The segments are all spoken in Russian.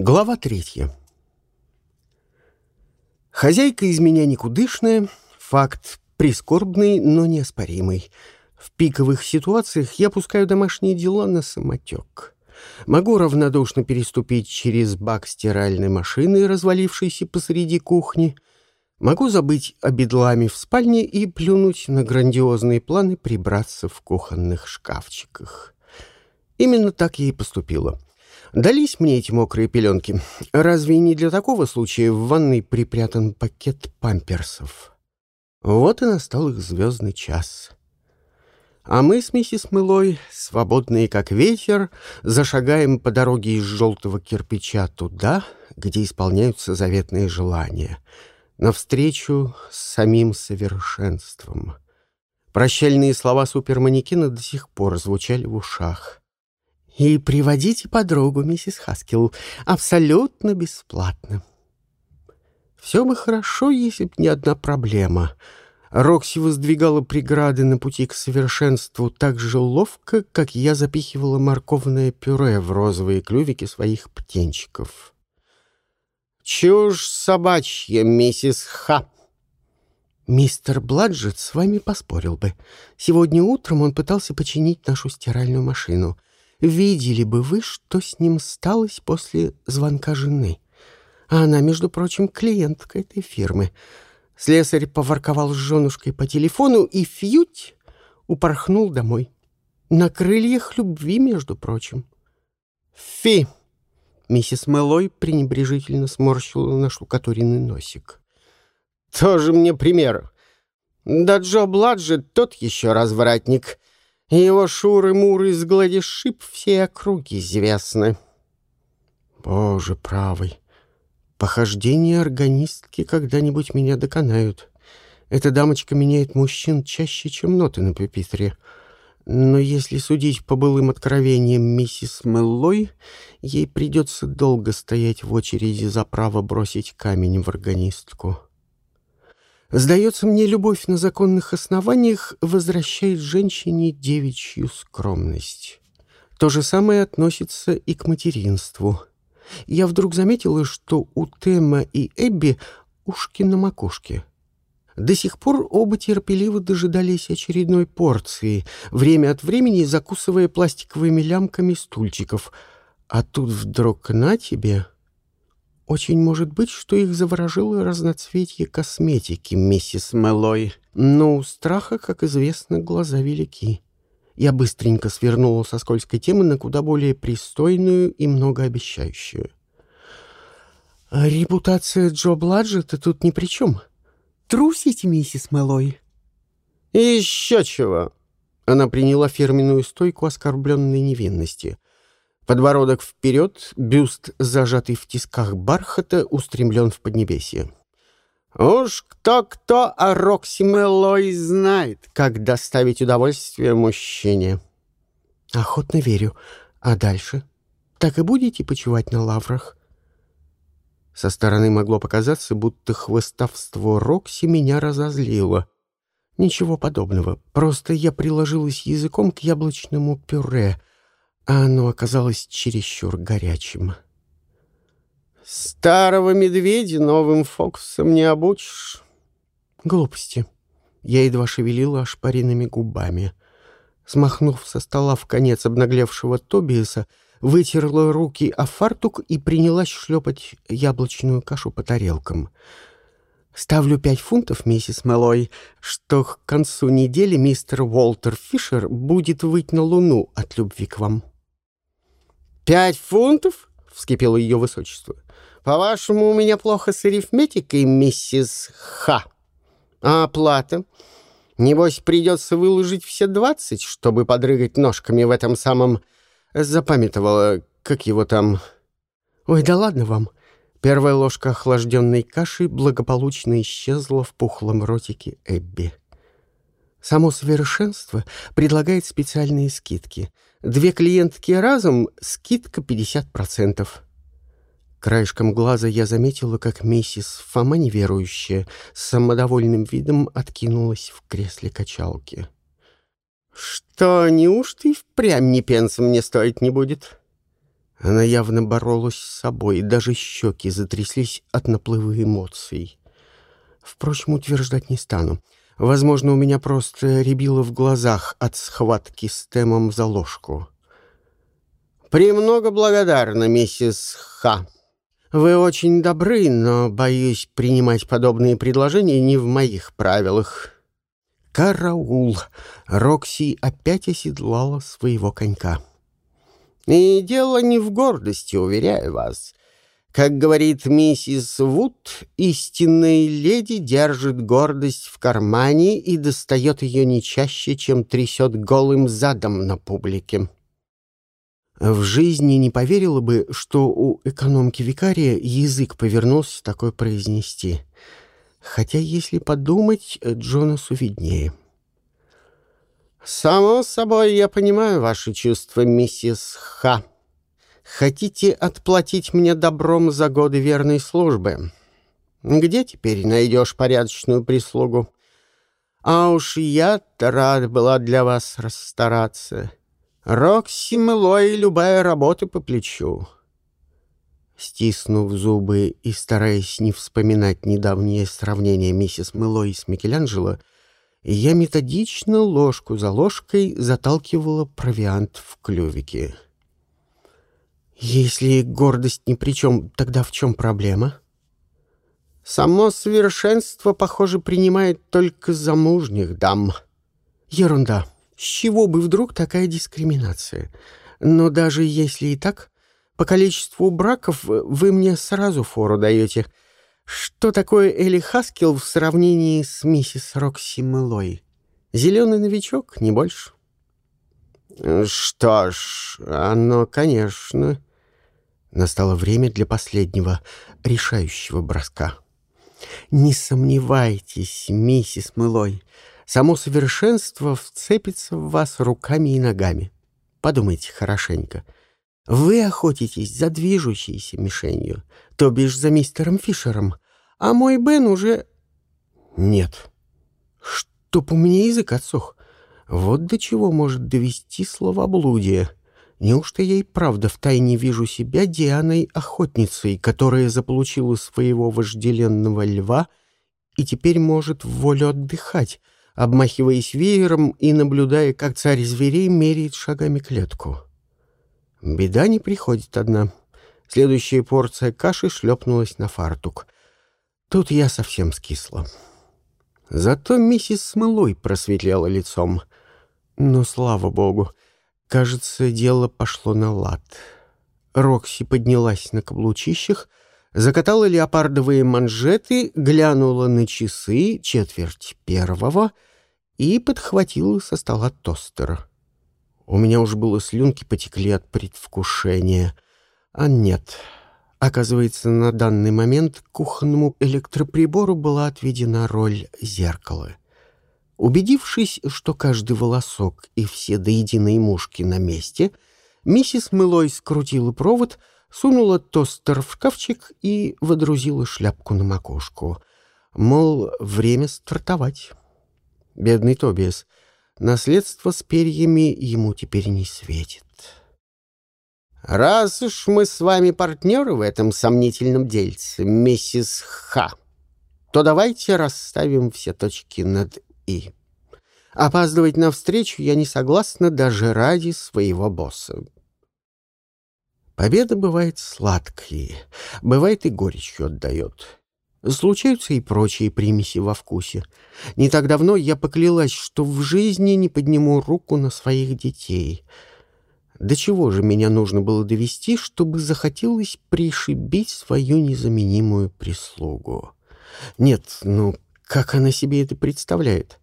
Глава третья. Хозяйка из меня никудышная, факт прискорбный, но неоспоримый. В пиковых ситуациях я пускаю домашние дела на самотек. Могу равнодушно переступить через бак стиральной машины, развалившейся посреди кухни. Могу забыть о бедламе в спальне и плюнуть на грандиозные планы прибраться в кухонных шкафчиках. Именно так я и поступила. Дались мне эти мокрые пеленки. Разве не для такого случая в ванной припрятан пакет памперсов? Вот и настал их звездный час. А мы с миссис Мылой, свободные как ветер, зашагаем по дороге из желтого кирпича туда, где исполняются заветные желания, навстречу с самим совершенством. Прощальные слова суперманекена до сих пор звучали в ушах. И приводите подругу, миссис Хаскил, абсолютно бесплатно. Все бы хорошо, если б не одна проблема. Рокси воздвигала преграды на пути к совершенству так же ловко, как я запихивала морковное пюре в розовые клювики своих птенчиков. «Чушь собачья, миссис Ха!» Мистер Бладжет с вами поспорил бы. Сегодня утром он пытался починить нашу стиральную машину — Видели бы вы, что с ним сталось после звонка жены. А она, между прочим, клиентка этой фирмы. Слесарь поворковал с женушкой по телефону и фьють упорхнул домой. На крыльях любви, между прочим. «Фи!» Миссис Мэлой пренебрежительно сморщила на штукатуренный носик. «Тоже мне пример. Да Джо Бладжет тот еще развратник. Его шуры-муры с гладишип все округи известны. Боже правый, похождения органистки когда-нибудь меня доконают. Эта дамочка меняет мужчин чаще, чем ноты на пепитре. Но если судить по былым откровениям миссис Меллой, ей придется долго стоять в очереди за право бросить камень в органистку. Сдается мне, любовь на законных основаниях возвращает женщине девичью скромность. То же самое относится и к материнству. Я вдруг заметила, что у Тема и Эбби ушки на макушке. До сих пор оба терпеливо дожидались очередной порции, время от времени закусывая пластиковыми лямками стульчиков. А тут вдруг на тебе... Очень может быть, что их заворожило разноцветье косметики, миссис Мэллой. Но у страха, как известно, глаза велики. Я быстренько свернула со скользкой темы на куда более пристойную и многообещающую. Репутация Джо Бладжета тут ни при чем. Трусите, миссис Мэллой. еще чего. Она приняла фирменную стойку оскорбленной невинности — Подбородок вперед, бюст, зажатый в тисках бархата, устремлен в поднебесье. Уж кто-кто, а Рокси Меллой знает, как доставить удовольствие мужчине. Охотно верю. А дальше? Так и будете почивать на лаврах? Со стороны могло показаться, будто хвостовство Рокси меня разозлило. Ничего подобного. Просто я приложилась языком к яблочному пюре — а оно оказалось чересчур горячим. «Старого медведя новым фокусом не обучишь». «Глупости». Я едва шевелила ошпаренными губами. Смахнув со стола в конец обнаглевшего Тобиаса, вытерла руки о фартук и принялась шлепать яблочную кашу по тарелкам. «Ставлю пять фунтов, миссис Мэллой, что к концу недели мистер Уолтер Фишер будет выть на луну от любви к вам». «Пять фунтов?» — вскипело ее высочество. «По-вашему, у меня плохо с арифметикой, миссис Ха. А оплата? Небось, придется выложить все двадцать, чтобы подрыгать ножками в этом самом... Запамятовала, как его там... Ой, да ладно вам». Первая ложка охлажденной каши благополучно исчезла в пухлом ротике Эбби. Само совершенство предлагает специальные скидки. Две клиентки разом — скидка 50%. Краешком глаза я заметила, как миссис Фома неверующая с самодовольным видом откинулась в кресле качалки. «Что, неужто и впрямь ни пенса мне стоить не будет?» Она явно боролась с собой, даже щеки затряслись от наплыва эмоций. Впрочем, утверждать не стану. Возможно, у меня просто рябило в глазах от схватки с Темом за ложку. «Премного благодарна, миссис Ха. Вы очень добры, но, боюсь, принимать подобные предложения не в моих правилах». «Караул!» Рокси опять оседлала своего конька. И дело не в гордости, уверяю вас. Как говорит миссис Вуд, истинная леди держит гордость в кармане и достает ее не чаще, чем трясет голым задом на публике. В жизни не поверила бы, что у экономки викария язык повернулся такое произнести. Хотя, если подумать, Джонасу виднее. — «Само собой, я понимаю ваши чувства, миссис Ха. Хотите отплатить мне добром за годы верной службы? Где теперь найдешь порядочную прислугу? А уж я-то рад была для вас расстараться. Рокси мыло и любая работа по плечу». Стиснув зубы и стараясь не вспоминать недавнее сравнение миссис Мэлой с Микеланджело, я методично ложку за ложкой заталкивала провиант в клювики. Если гордость ни при чем, тогда в чем проблема? Само совершенство, похоже, принимает только замужних дам. Ерунда. С чего бы вдруг такая дискриминация? Но даже если и так, по количеству браков вы мне сразу фору даете — что такое Элли Хаскил в сравнении с миссис Рокси Мэлой? Зеленый новичок, не больше. Что ж, оно, конечно. Настало время для последнего, решающего броска. Не сомневайтесь, миссис Мэлой, само совершенство вцепится в вас руками и ногами. Подумайте хорошенько — вы охотитесь за движущейся мишенью, то бишь за мистером Фишером, а мой Бен уже... Нет. Чтоб у меня язык отсох. Вот до чего может довести словоблудие. Неужто я и правда втайне вижу себя Дианой-охотницей, которая заполучила своего вожделенного льва и теперь может в волю отдыхать, обмахиваясь веером и наблюдая, как царь зверей меряет шагами клетку?» Беда не приходит одна. Следующая порция каши шлепнулась на фартук. Тут я совсем скисла. Зато миссис Смылой просветлела лицом. Но, слава богу, кажется, дело пошло на лад. Рокси поднялась на каблучищах, закатала леопардовые манжеты, глянула на часы четверть первого и подхватила со стола тостер. У меня уж было слюнки потекли от предвкушения. А нет. Оказывается, на данный момент кухонному электроприбору была отведена роль зеркала. Убедившись, что каждый волосок и все до единой мушки на месте, миссис Мылой скрутила провод, сунула тостер в шкафчик и водрузила шляпку на макушку. Мол, время стартовать. Бедный Тобиас — Наследство с перьями ему теперь не светит. «Раз уж мы с вами партнеры в этом сомнительном дельце, миссис Ха, то давайте расставим все точки над «и». Опаздывать на встречу я не согласна даже ради своего босса. Победа бывает сладкой, бывает и горечью отдает. Случаются и прочие примеси во вкусе. Не так давно я поклялась, что в жизни не подниму руку на своих детей. До чего же меня нужно было довести, чтобы захотелось пришибить свою незаменимую прислугу? Нет, ну, как она себе это представляет?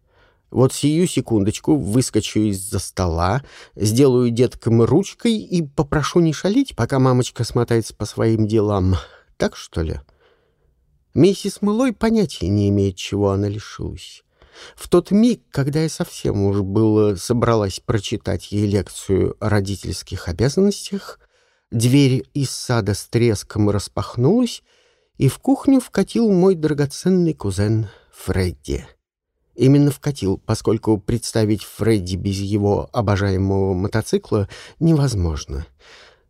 Вот сию секундочку выскочу из-за стола, сделаю деткам ручкой и попрошу не шалить, пока мамочка смотается по своим делам. Так, что ли?» Миссис Мылой понятия не имеет, чего она лишилась. В тот миг, когда я совсем уж было собралась прочитать ей лекцию о родительских обязанностях, дверь из сада с треском распахнулась, и в кухню вкатил мой драгоценный кузен Фредди. Именно вкатил, поскольку представить Фредди без его обожаемого мотоцикла невозможно.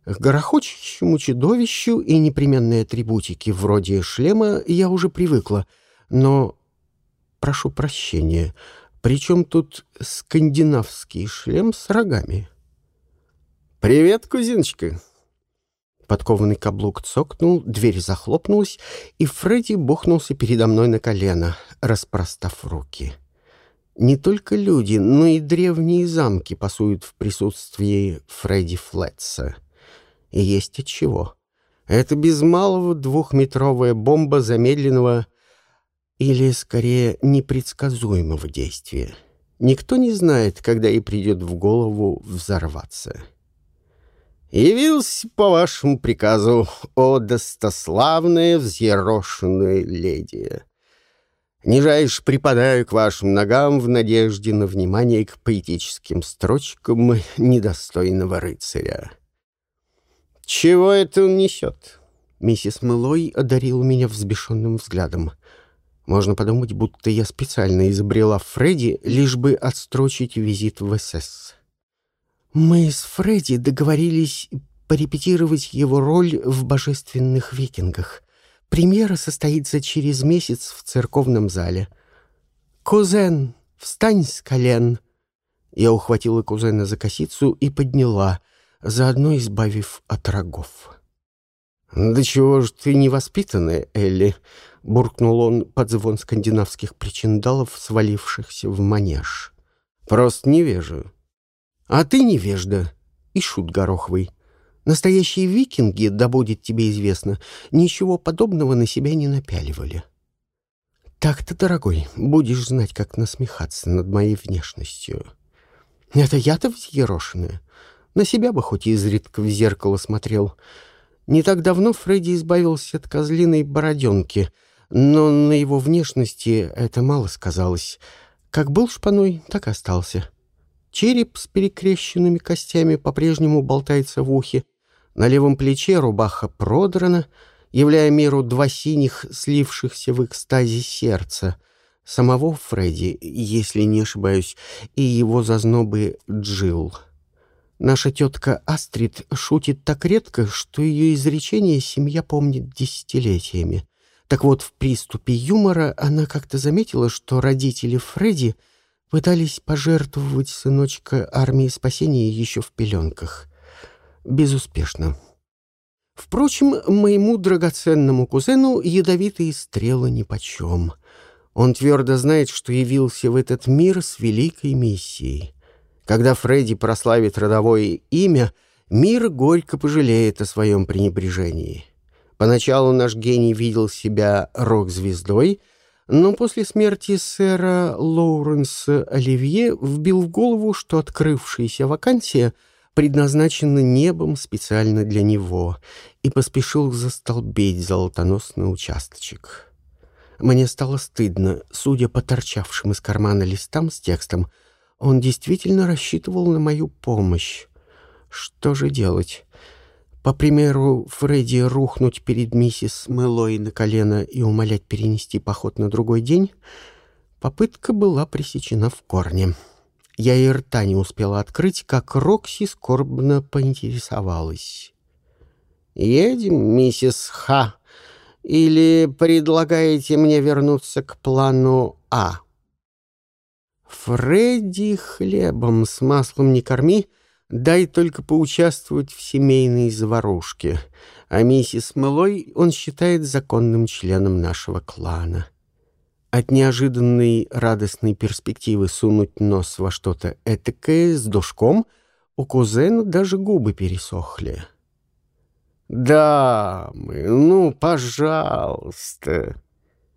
К горохочущему чудовищу и непременные атрибутики вроде шлема я уже привыкла, но прошу прощения, причем тут скандинавский шлем с рогами? «Привет, кузиночка!» Подкованный каблук цокнул, дверь захлопнулась, и Фредди бухнулся передо мной на колено, распростав руки. Не только люди, но и древние замки пасуют в присутствии Фредди Флетса. И есть от чего. Это без малого двухметровая бомба замедленного или, скорее, непредсказуемого действия. Никто не знает, когда ей придет в голову взорваться. «Явился по вашему приказу, о достославная взъерошенная леди. Нижайше припадаю к вашим ногам в надежде на внимание к поэтическим строчкам недостойного рыцаря». «Чего это он несет?» Миссис Мэлой одарила меня взбешенным взглядом. Можно подумать, будто я специально изобрела Фредди, лишь бы отстрочить визит в СС. Мы с Фредди договорились порепетировать его роль в «Божественных викингах». Премьера состоится через месяц в церковном зале. «Кузен, встань с колен!» Я ухватила кузена за косицу и подняла, заодно избавив от рогов. «Да чего ж ты невоспитанная, Элли?» — буркнул он под звон скандинавских причиндалов, свалившихся в манеж. «Просто невежу. А ты невежда и шут гороховый. Настоящие викинги, да будет тебе известно, ничего подобного на себя не напяливали. Так-то, дорогой, будешь знать, как насмехаться над моей внешностью. Это я-то взъерошенная. На себя бы хоть изредка в зеркало смотрел. Не так давно Фредди избавился от козлиной бороденки, но на его внешности это мало сказалось. Как был шпаной, так и остался. Череп с перекрещенными костями по-прежнему болтается в ухе. На левом плече рубаха продрана, являя миру два синих, слившихся в экстазе сердца. Самого Фредди, если не ошибаюсь, и его зазнобы Джил. Наша тетка Астрид шутит так редко, что ее изречение семья помнит десятилетиями. Так вот, в приступе юмора она как-то заметила, что родители Фредди — Пытались пожертвовать сыночка армии спасения еще в пеленках. Безуспешно. Впрочем, моему драгоценному кузену ядовитые стрелы нипочем. Он твердо знает, что явился в этот мир с великой миссией. Когда Фредди прославит родовое имя, мир горько пожалеет о своем пренебрежении. Поначалу наш гений видел себя рок-звездой — но после смерти сэра Лоуренса Оливье вбил в голову, что открывшаяся вакансия предназначена небом специально для него, и поспешил застолбить золотоносный участочек. Мне стало стыдно, судя по торчавшим из кармана листам с текстом, он действительно рассчитывал на мою помощь. Что же делать? По примеру Фредди рухнуть перед миссис Мэлой на колено и умолять перенести поход на другой день, попытка была пресечена в корне. Я и рта не успела открыть, как Рокси скорбно поинтересовалась. «Едем, миссис Ха, или предлагаете мне вернуться к плану А?» «Фредди хлебом с маслом не корми», Дай только поучаствовать в семейной заварушке, а миссис Мэлой он считает законным членом нашего клана. От неожиданной радостной перспективы сунуть нос во что-то этакое с душком у кузена даже губы пересохли. «Да, мы, ну, пожалуйста!»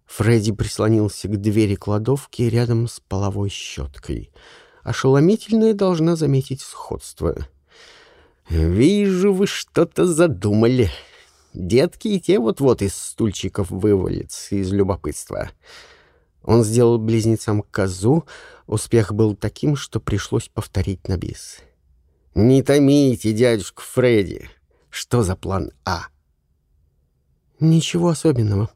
Фредди прислонился к двери кладовки рядом с половой щеткой — ошеломительная должна заметить сходство. «Вижу, вы что-то задумали. Детки и те вот-вот из стульчиков вывалятся из любопытства». Он сделал близнецам козу. Успех был таким, что пришлось повторить на бис. «Не томите, дядюшка Фредди. Что за план А?» «Ничего особенного»,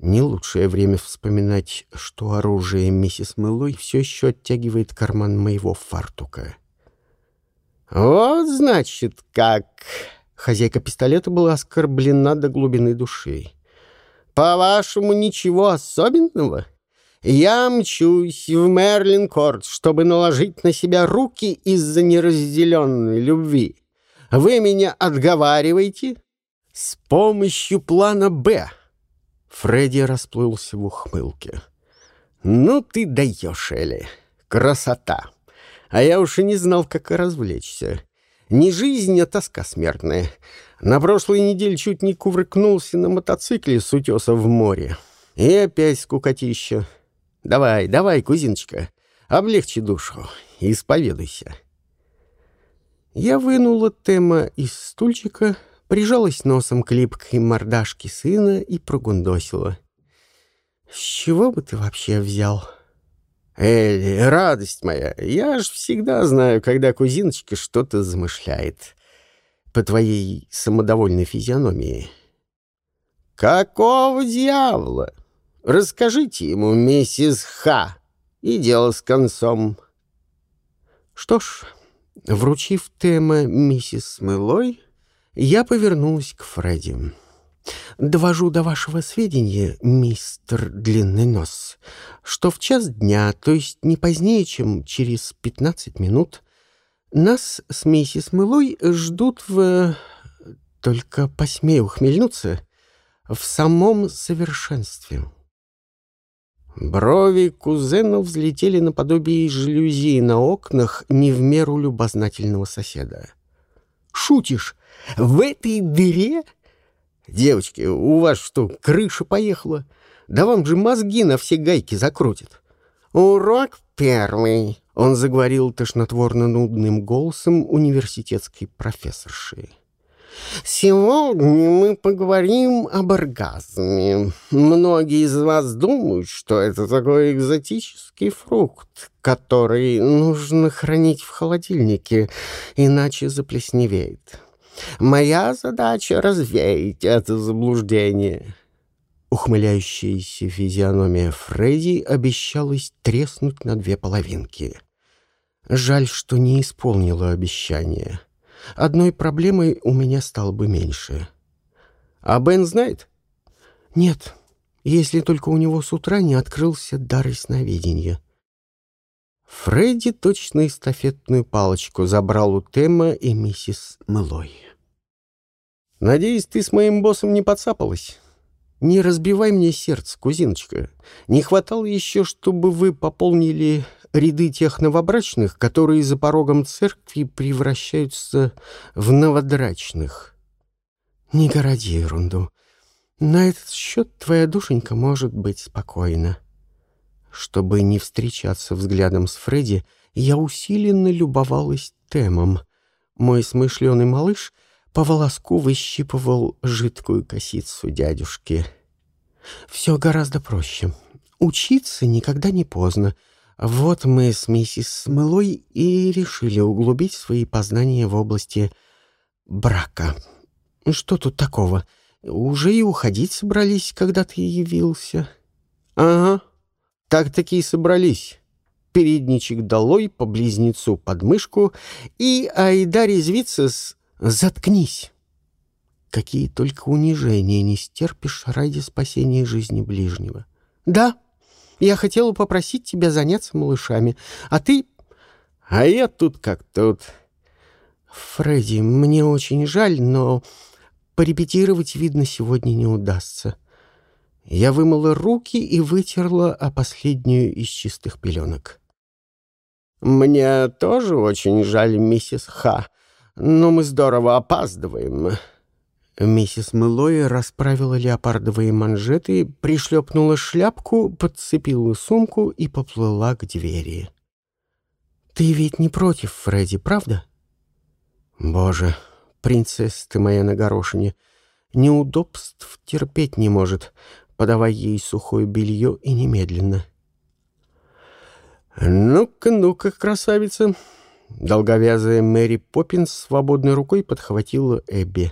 не лучшее время вспоминать, что оружие миссис Мэлой все еще оттягивает карман моего фартука. «Вот, значит, как!» — Хозяйка пистолета была оскорблена до глубины души. «По-вашему, ничего особенного? Я мчусь в Мерлин-Корт, чтобы наложить на себя руки из-за неразделенной любви. Вы меня отговариваете?» «С помощью плана «Б». Фредди расплылся в ухмылке. «Ну ты даешь, Элли. Красота. А я уж и не знал, как развлечься. Не жизнь, а тоска смертная. На прошлой неделе чуть не кувыркнулся на мотоцикле с утеса в море. И опять скукотища. Давай, давай, кузиночка, облегчи душу, исповедуйся. Я вынула Тема из стульчика, прижалась носом к липкой мордашке сына и прогундосила. «С чего бы ты вообще взял?» Элли, радость моя, я ж всегда знаю, когда кузиночка что-то замышляет. По твоей самодовольной физиономии. Какого дьявола? Расскажите ему, миссис Ха, и дело с концом. Что ж, вручив тема миссис Мылой, я повернулась к Фредди. Довожу до вашего сведения, мистер Длинный Нос, что в час дня, то есть не позднее, чем через пятнадцать минут, нас с миссис Мылой ждут в... Только посмею ухмельнуться, в самом совершенстве. Брови кузена взлетели наподобие жалюзи на окнах не в меру любознательного соседа. «Шутишь? В этой дыре?» «Девочки, у вас что, крыша поехала? Да вам же мозги на все гайки закрутит». «Урок первый», — он заговорил тошнотворно-нудным голосом университетской профессорши. «Сегодня мы поговорим об оргазме. Многие из вас думают, что это такой экзотический фрукт, который нужно хранить в холодильнике, иначе заплесневеет. Моя задача — развеять это заблуждение». Ухмыляющаяся физиономия Фредди обещалась треснуть на две половинки. Жаль, что не исполнила обещание. Одной проблемой у меня стало бы меньше. А Бен знает? Нет, если только у него с утра не открылся дар сновидения. Фредди точно эстафетную палочку забрал у Тема и миссис Мэлой. «Надеюсь, ты с моим боссом не подцапалась?» «Не разбивай мне сердце, кузиночка. Не хватало еще, чтобы вы пополнили ряды тех новобрачных, которые за порогом церкви превращаются в новодрачных. Не городи ерунду. На этот счет твоя душенька может быть спокойна». Чтобы не встречаться взглядом с Фредди, я усиленно любовалась темом. Мой смышленый малыш по волоску выщипывал жидкую косицу дядюшки. Все гораздо проще. Учиться никогда не поздно. Вот мы с миссис Смылой и решили углубить свои познания в области брака. Что тут такого? Уже и уходить собрались, когда ты явился. Ага, так-таки и собрались. Передничек долой по близнецу под мышку и айда резвиться с «заткнись». Какие только унижения не стерпишь ради спасения жизни ближнего. Да, я хотела попросить тебя заняться малышами, а ты... А я тут как тут. Фредди, мне очень жаль, но порепетировать, видно, сегодня не удастся. Я вымыла руки и вытерла о последнюю из чистых пеленок. «Мне тоже очень жаль, миссис Ха, но мы здорово опаздываем». Миссис Мэллои расправила леопардовые манжеты, пришлепнула шляпку, подцепила сумку и поплыла к двери. «Ты ведь не против, Фредди, правда?» «Боже, принцесса ты моя на горошине, неудобств терпеть не может подавай ей сухое белье и немедленно. «Ну-ка, ну-ка, красавица!» Долговязая Мэри Поппинс свободной рукой подхватила Эбби.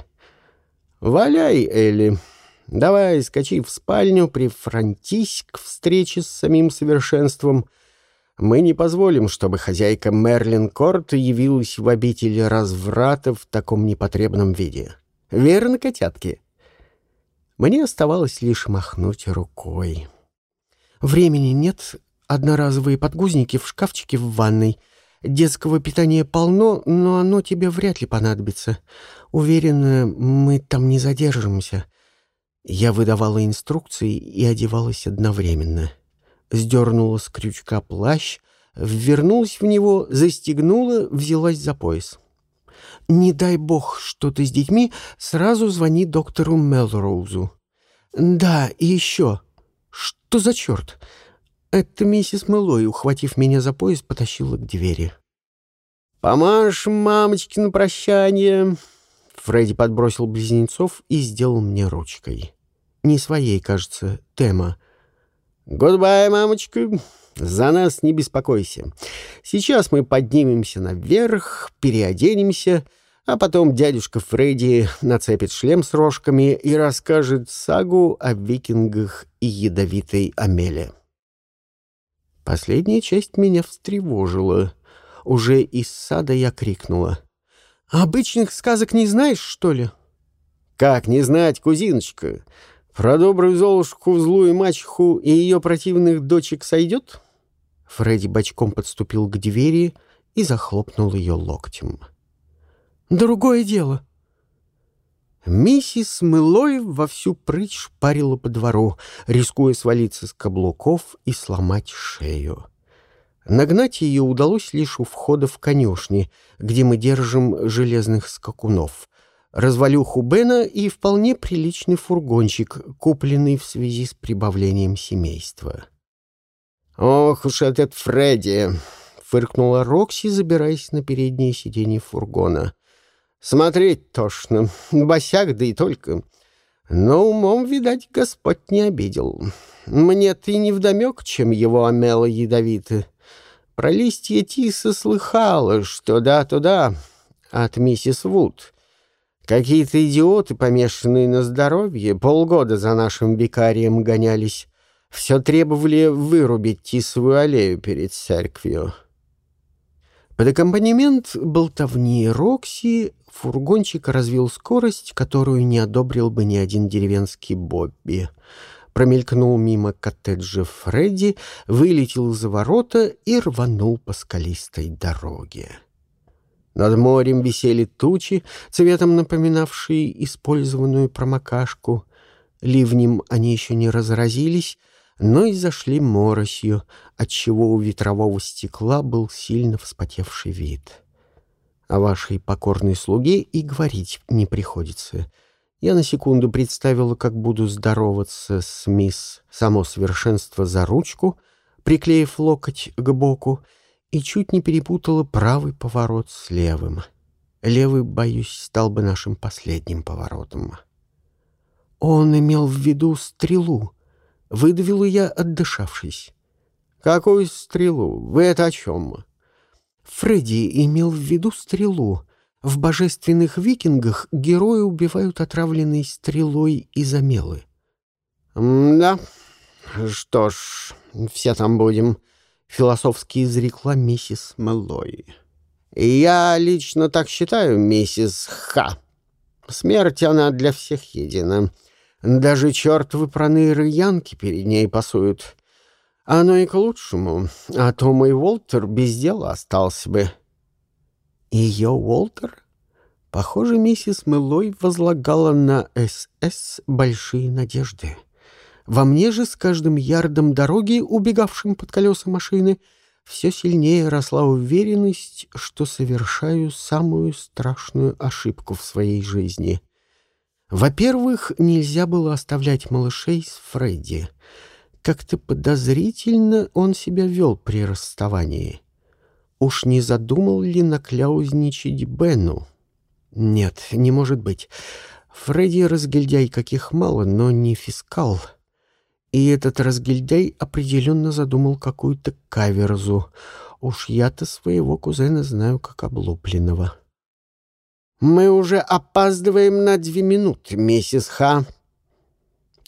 «Валяй, Элли! Давай, скачи в спальню, прифронтись к встрече с самим совершенством. Мы не позволим, чтобы хозяйка Мерлин Корт явилась в обители разврата в таком непотребном виде. Верно, котятки?» Мне оставалось лишь махнуть рукой. «Времени нет. Одноразовые подгузники в шкафчике в ванной. Детского питания полно, но оно тебе вряд ли понадобится. Уверена, мы там не задержимся». Я выдавала инструкции и одевалась одновременно. Сдернула с крючка плащ, вернулась в него, застегнула, взялась за пояс. «Не дай бог что-то с детьми, сразу звони доктору Мелроузу». «Да, и еще. Что за черт?» Это миссис Мэллой, ухватив меня за пояс, потащила к двери. «Помаши мамочке на прощание!» Фредди подбросил близнецов и сделал мне ручкой. Не своей, кажется, тема. «Goodbye, мамочка! За нас не беспокойся. Сейчас мы поднимемся наверх, переоденемся, а потом дядюшка Фредди нацепит шлем с рожками и расскажет сагу о викингах и ядовитой Амеле». Последняя часть меня встревожила. Уже из сада я крикнула. «Обычных сказок не знаешь, что ли?» «Как не знать, кузиночка? Про добрую Золушку, злую мачеху и ее противных дочек сойдет?» Фредди бочком подступил к двери и захлопнул ее локтем. «Другое дело. Миссис Мылой во всю прыть шпарила по двору, рискуя свалиться с каблуков и сломать шею. Нагнать ее удалось лишь у входа в конюшни, где мы держим железных скакунов. Развалюху Бена и вполне приличный фургончик, купленный в связи с прибавлением семейства. «Ох уж этот Фредди!» — фыркнула Рокси, забираясь на переднее сиденье фургона. Смотреть тошно, босяк, да и только. Но умом, видать, Господь не обидел. Мне ты не вдомек, чем его омело ядовито. Про листья тиса слыхала, что да-туда, от миссис Вуд. Какие-то идиоты, помешанные на здоровье, полгода за нашим викарием гонялись. Все требовали вырубить тисовую аллею перед церковью. Под аккомпанемент болтовни Рокси Фургончик развил скорость, которую не одобрил бы ни один деревенский Бобби. Промелькнул мимо коттеджа Фредди, вылетел за ворота и рванул по скалистой дороге. Над морем висели тучи, цветом напоминавшие использованную промокашку. Ливнем они еще не разразились, но и зашли моросью, отчего у ветрового стекла был сильно вспотевший вид. О вашей покорной слуге и говорить не приходится. Я на секунду представила, как буду здороваться с мисс «Само совершенство» за ручку, приклеив локоть к боку, и чуть не перепутала правый поворот с левым. Левый, боюсь, стал бы нашим последним поворотом. Он имел в виду стрелу. Выдавила я, отдышавшись. «Какую стрелу? Вы это о чем?» Фредди имел в виду стрелу. В божественных викингах герои убивают отравленной стрелой из амелы. «Да, что ж, все там будем», — философски изрекла миссис Мэллой. «Я лично так считаю, миссис Ха. Смерть она для всех едина. Даже чертовы проныры янки перед ней пасуют. Оно и к лучшему, а то мой Уолтер без дела остался бы. Ее Уолтер? Похоже, миссис Мэллой возлагала на СС большие надежды. Во мне же с каждым ярдом дороги, убегавшим под колеса машины, все сильнее росла уверенность, что совершаю самую страшную ошибку в своей жизни. Во-первых, нельзя было оставлять малышей с Фредди — как-то подозрительно он себя вел при расставании. Уж не задумал ли накляузничать Бену? Нет, не может быть. Фредди разгильдяй каких мало, но не фискал. И этот разгильдяй определенно задумал какую-то каверзу. Уж я-то своего кузена знаю как облупленного. «Мы уже опаздываем на две минуты, миссис Ха».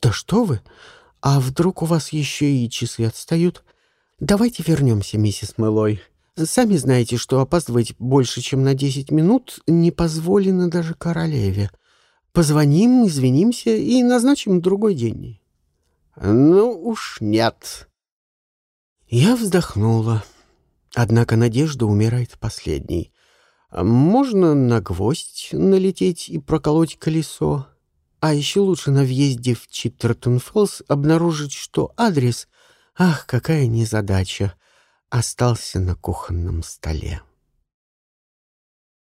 «Да что вы! А вдруг у вас еще и часы отстают? Давайте вернемся, миссис Мэлой. Сами знаете, что опаздывать больше, чем на десять минут не позволено даже королеве. Позвоним, извинимся и назначим другой день. Ну уж нет. Я вздохнула. Однако надежда умирает последней. Можно на гвоздь налететь и проколоть колесо. А еще лучше на въезде в Читтертон-Фоллс обнаружить, что адрес, ах, какая незадача, остался на кухонном столе.